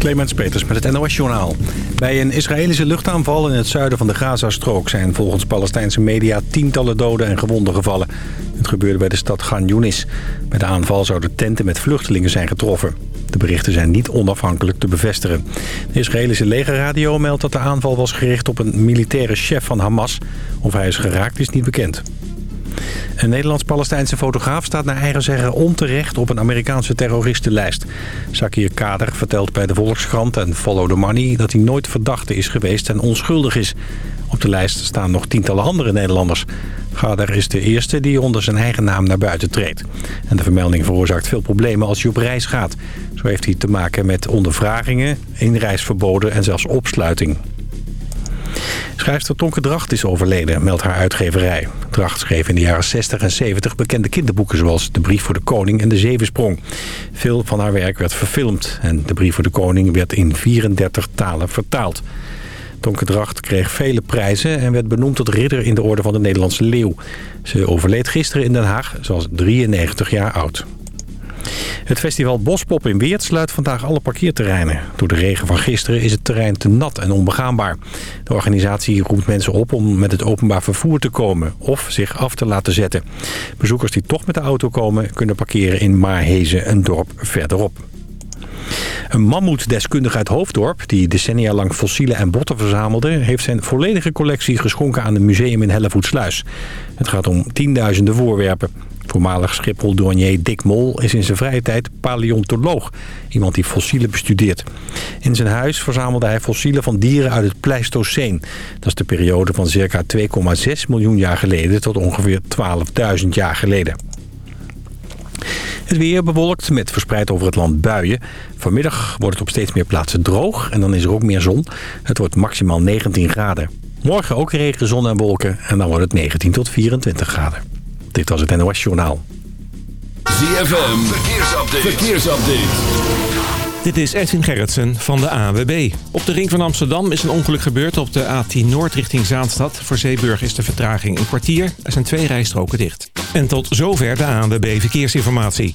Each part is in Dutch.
Clemens Peters met het NOS-journaal. Bij een Israëlische luchtaanval in het zuiden van de Gazastrook... zijn volgens Palestijnse media tientallen doden en gewonden gevallen. Het gebeurde bij de stad Gan Yunis. Bij de aanval zouden tenten met vluchtelingen zijn getroffen. De berichten zijn niet onafhankelijk te bevestigen. De Israëlische legerradio meldt dat de aanval was gericht op een militaire chef van Hamas. Of hij is geraakt is niet bekend. Een Nederlands-Palestijnse fotograaf staat naar eigen zeggen onterecht op een Amerikaanse terroristenlijst. Zakir Kader vertelt bij de Volkskrant en Follow the Money dat hij nooit verdachte is geweest en onschuldig is. Op de lijst staan nog tientallen andere Nederlanders. Kader is de eerste die onder zijn eigen naam naar buiten treedt. En de vermelding veroorzaakt veel problemen als hij op reis gaat. Zo heeft hij te maken met ondervragingen, inreisverboden en zelfs opsluiting. Schrijfster Tonke Dracht is overleden, meldt haar uitgeverij. Dracht schreef in de jaren 60 en 70 bekende kinderboeken... zoals De Brief voor de Koning en De Zevensprong. Veel van haar werk werd verfilmd... en De Brief voor de Koning werd in 34 talen vertaald. Tonke Dracht kreeg vele prijzen en werd benoemd tot ridder in de orde van de Nederlandse Leeuw. Ze overleed gisteren in Den Haag, zoals 93 jaar oud. Het festival Bospop in Weert sluit vandaag alle parkeerterreinen. Door de regen van gisteren is het terrein te nat en onbegaanbaar. De organisatie roept mensen op om met het openbaar vervoer te komen... of zich af te laten zetten. Bezoekers die toch met de auto komen... kunnen parkeren in Maarhezen, een dorp verderop. Een mammoetdeskundige uit Hoofddorp, die decennia lang fossielen en botten verzamelde... heeft zijn volledige collectie geschonken aan een museum in Hellevoetsluis. Het gaat om tienduizenden voorwerpen. Voormalig Schiphol-douanier Dick Mol is in zijn vrije tijd paleontoloog. Iemand die fossielen bestudeert. In zijn huis verzamelde hij fossielen van dieren uit het Pleistoceen. Dat is de periode van circa 2,6 miljoen jaar geleden tot ongeveer 12.000 jaar geleden. Het weer bewolkt met verspreid over het land buien. Vanmiddag wordt het op steeds meer plaatsen droog en dan is er ook meer zon. Het wordt maximaal 19 graden. Morgen ook regen, zon en wolken en dan wordt het 19 tot 24 graden. Dit was het NOS Journaal. ZFM, verkeersupdate. verkeersupdate. Dit is Edwin Gerritsen van de AWB. Op de ring van Amsterdam is een ongeluk gebeurd op de A10 Noord richting Zaanstad. Voor Zeeburg is de vertraging een kwartier. Er zijn twee rijstroken dicht. En tot zover de ANWB Verkeersinformatie.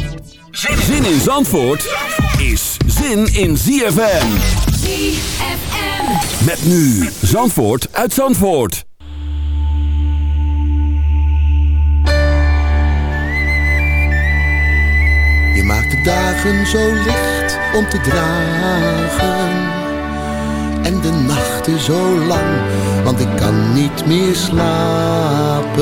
Zin in Zandvoort is zin in ZFM. ZFM. Met nu Zandvoort uit Zandvoort. Je maakt de dagen zo licht om te dragen. En de nachten zo lang, want ik kan niet meer slapen.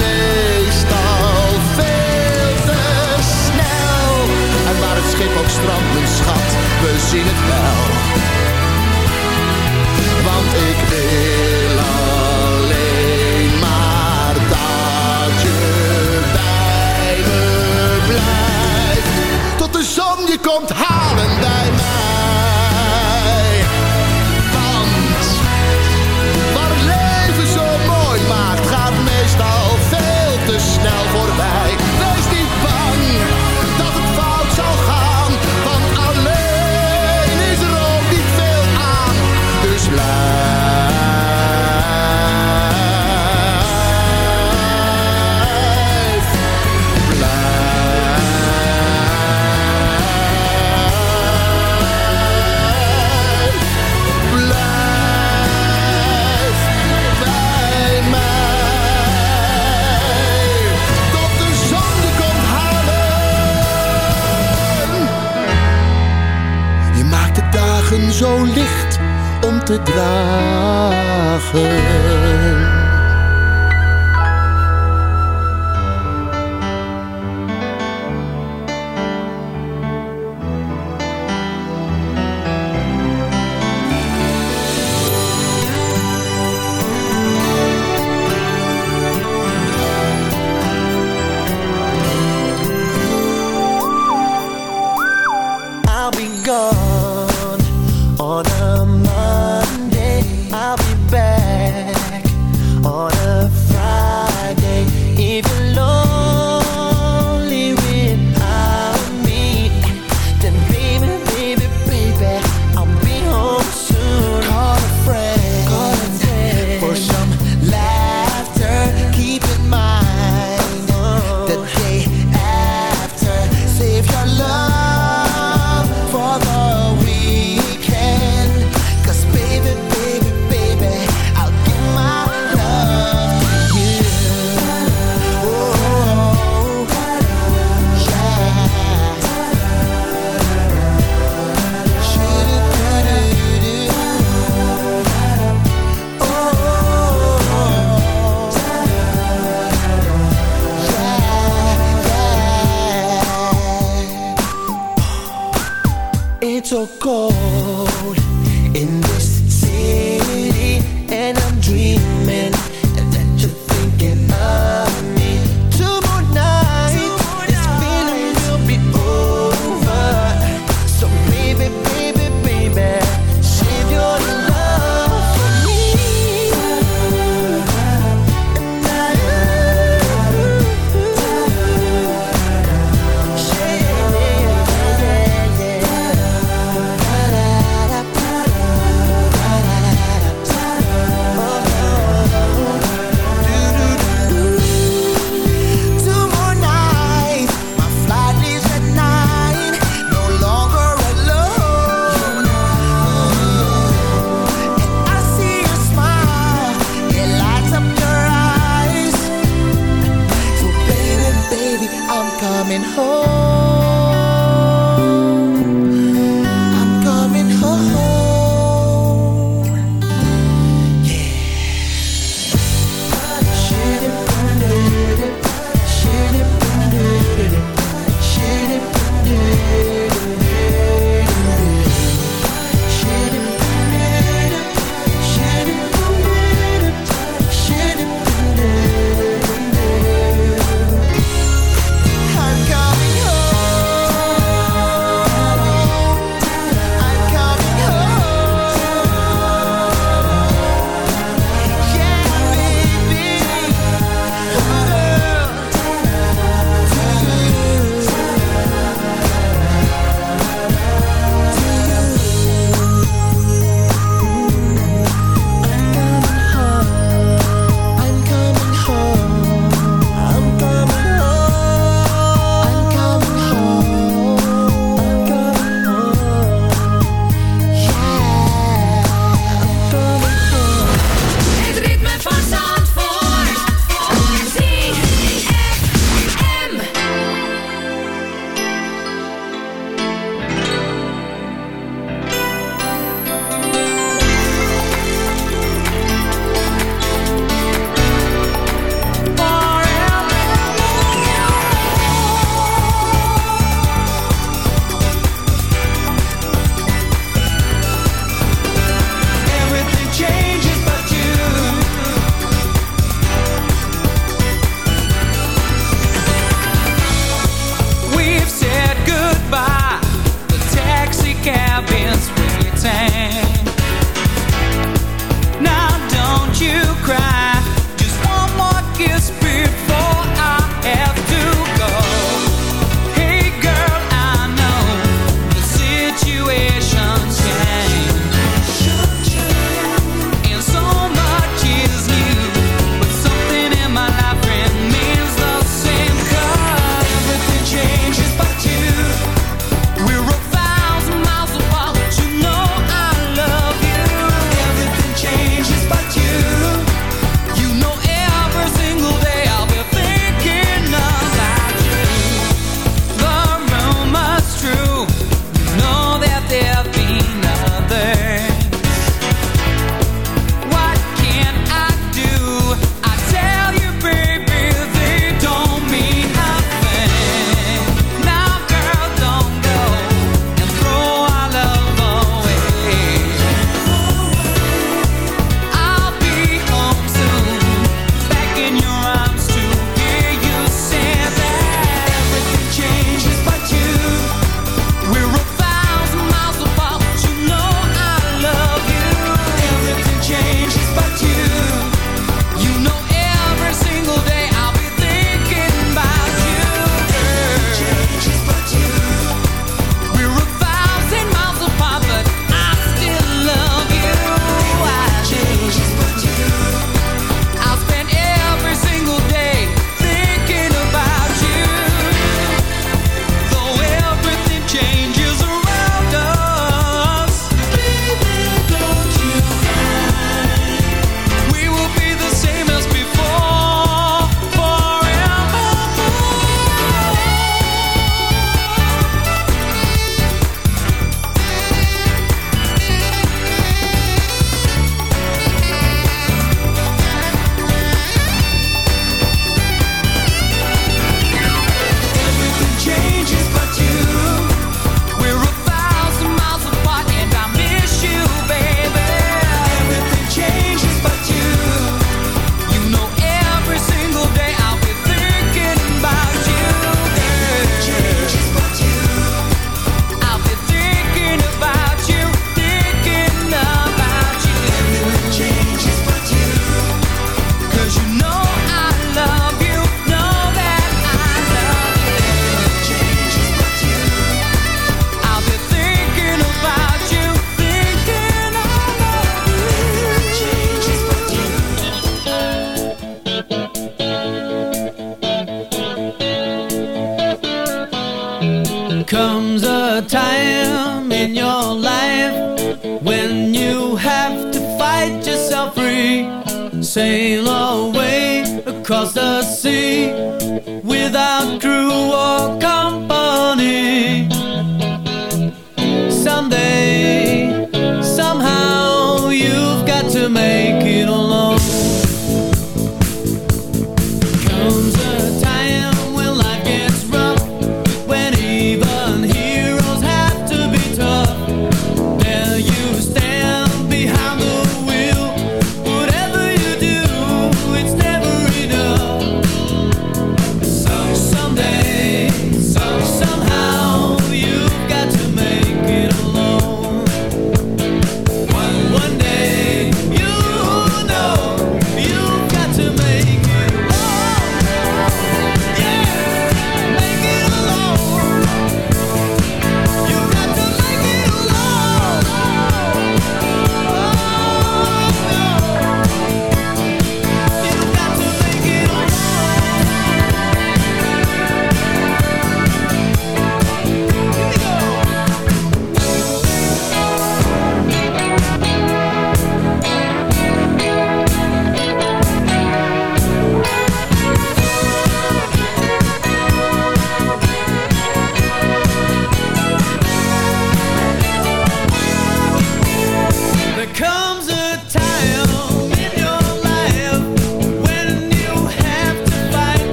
meestal veel te snel. En waar het schip ook strandt, mijn schat, we zien het wel. Want ik wil alleen maar dat je bij me blijft. Tot de zon je komt halen.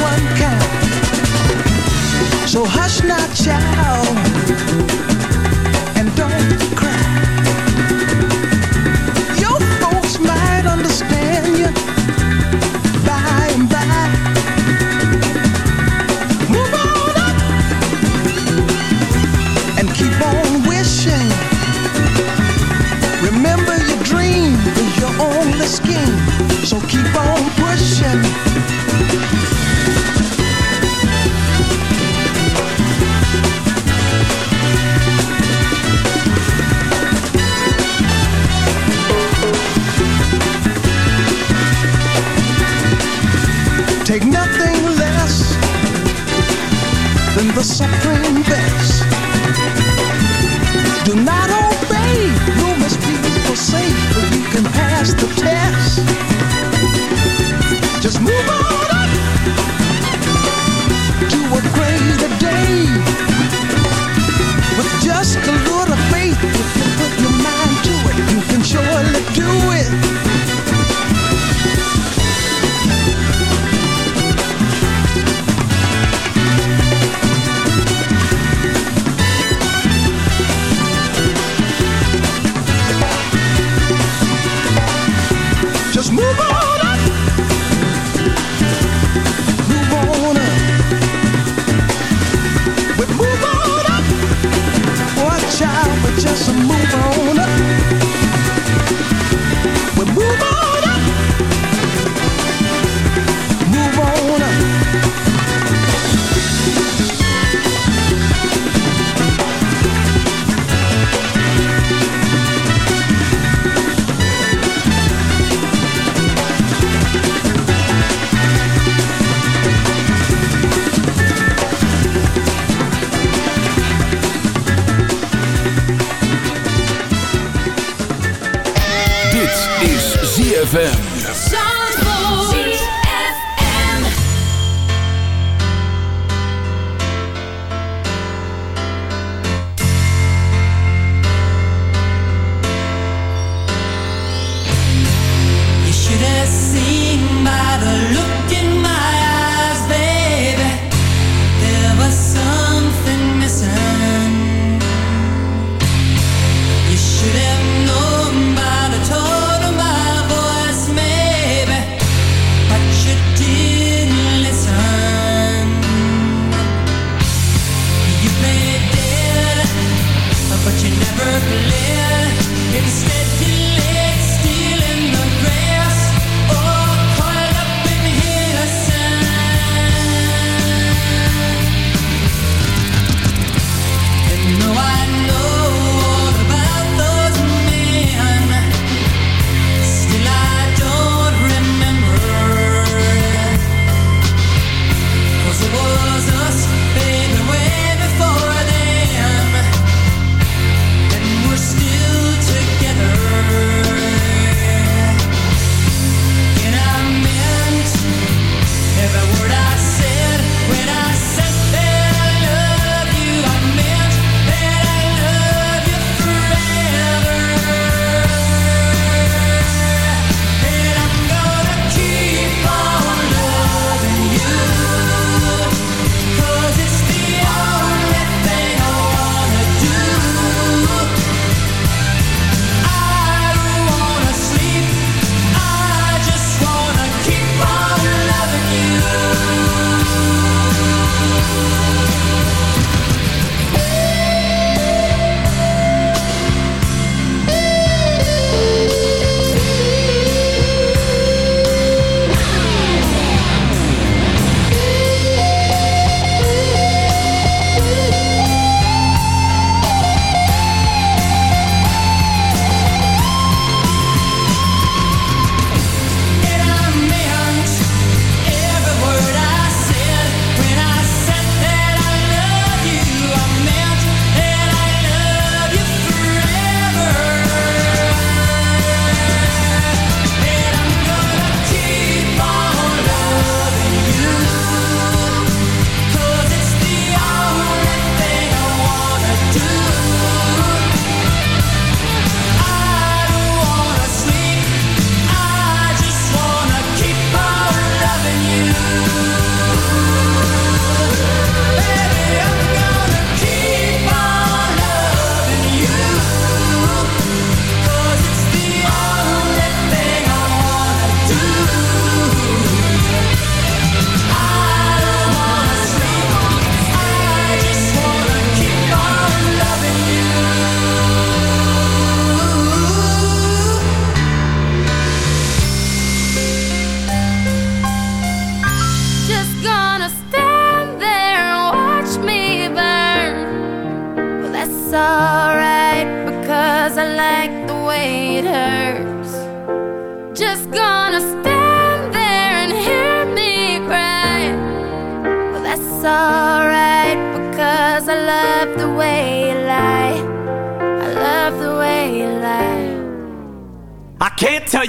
One kind. So hush not, child, and don't cry. Your folks might understand you by and by. Move on up and keep on wishing. Remember your dream is your only scheme, so keep on pushing. The supreme best. Do not obey rumors people say, but you can pass the test. Just move on up to a greater day. With just a little faith, if you put your mind to it, you can surely do it.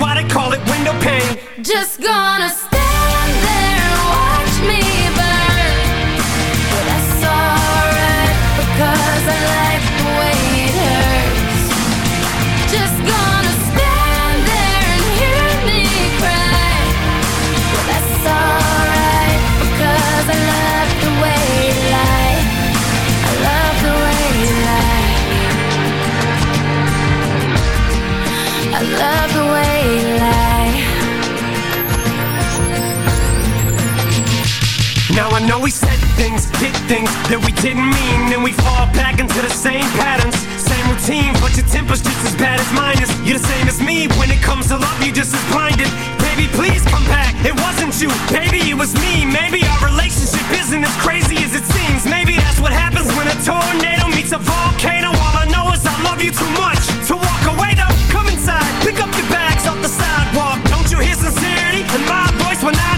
why they call it window pane. Just gonna did things that we didn't mean, and we fall back into the same patterns, same routine. But your temper's just as bad as mine is. You're the same as me when it comes to love. You just as blinded. Baby, please come back. It wasn't you, baby, it was me. Maybe our relationship isn't as crazy as it seems. Maybe that's what happens when a tornado meets a volcano. All I know is I love you too much to walk away. Though, come inside, pick up your bags off the sidewalk. Don't you hear sincerity in my voice when I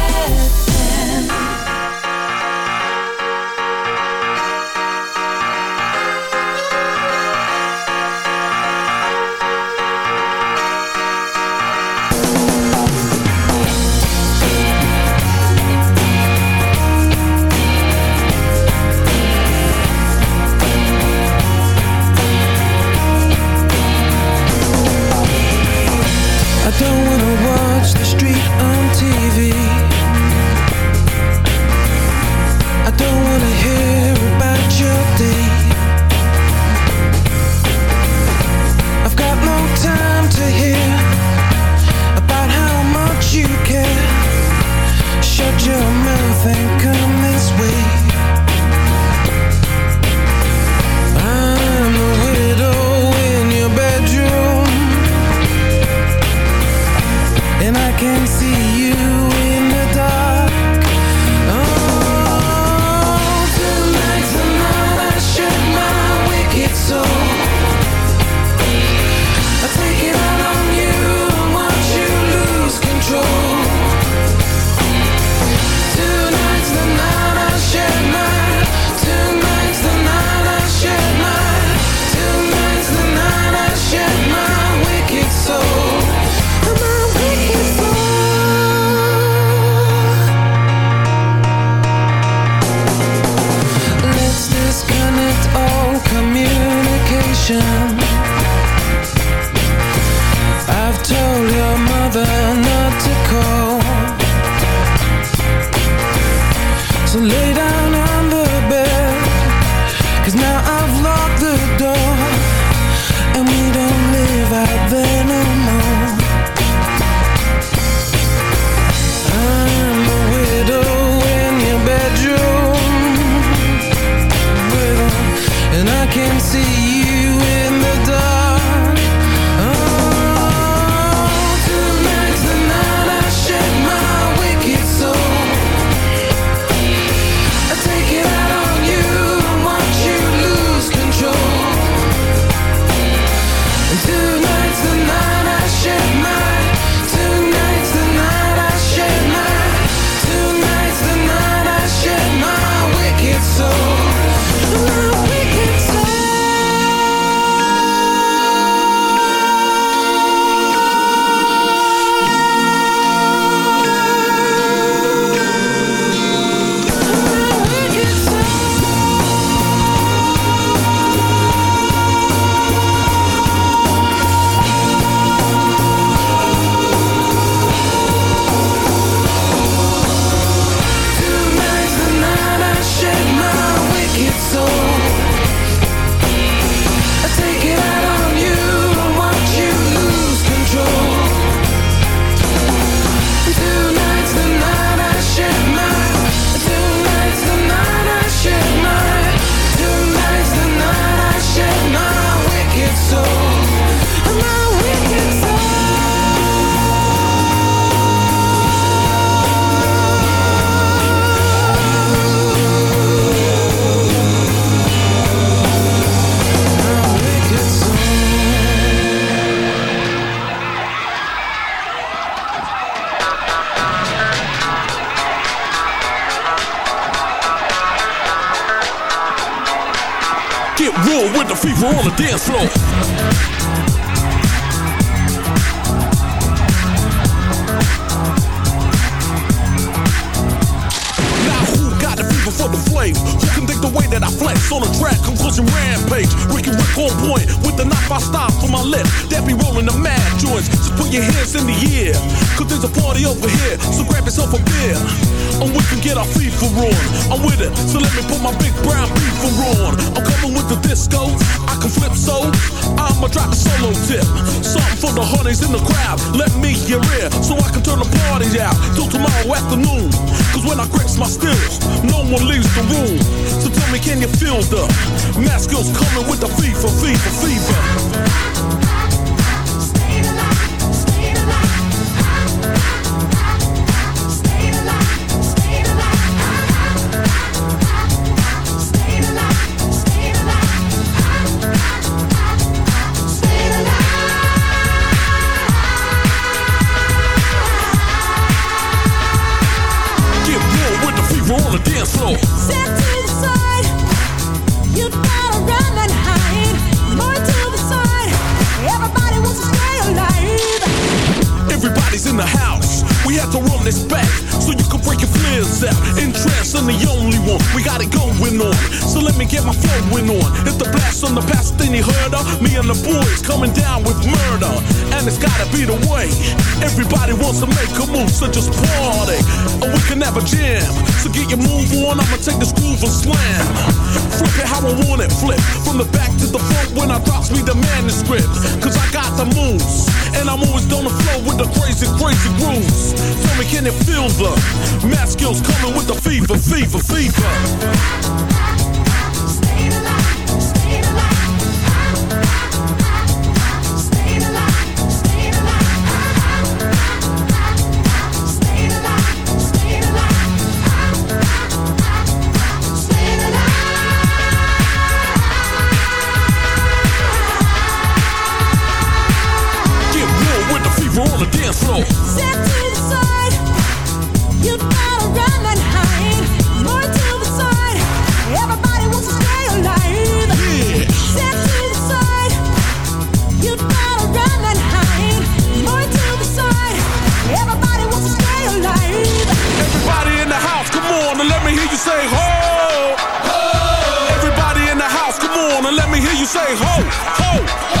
ho.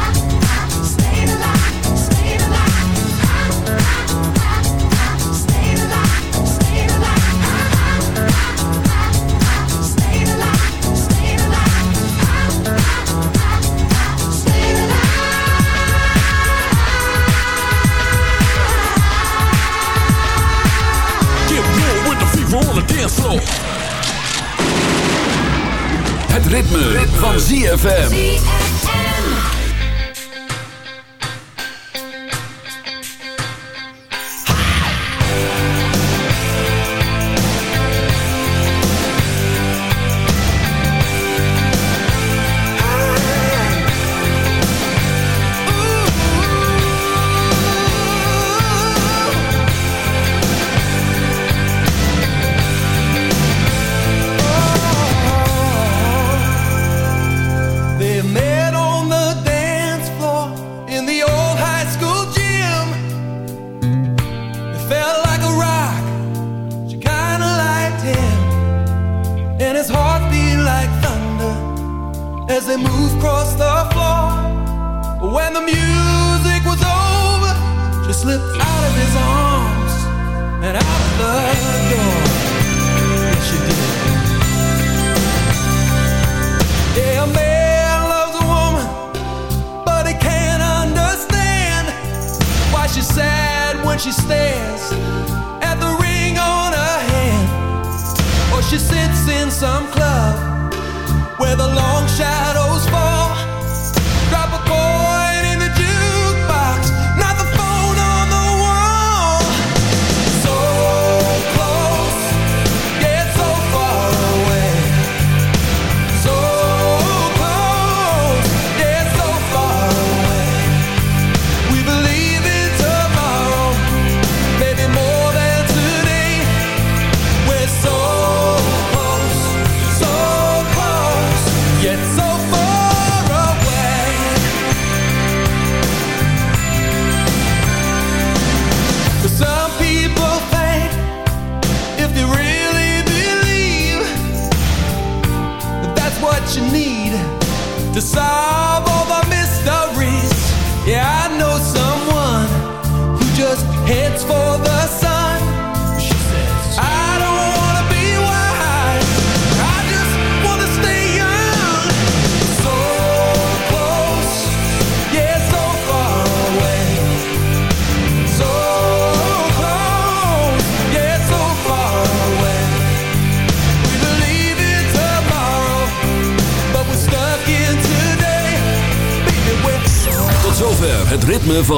ritme, van ZFM.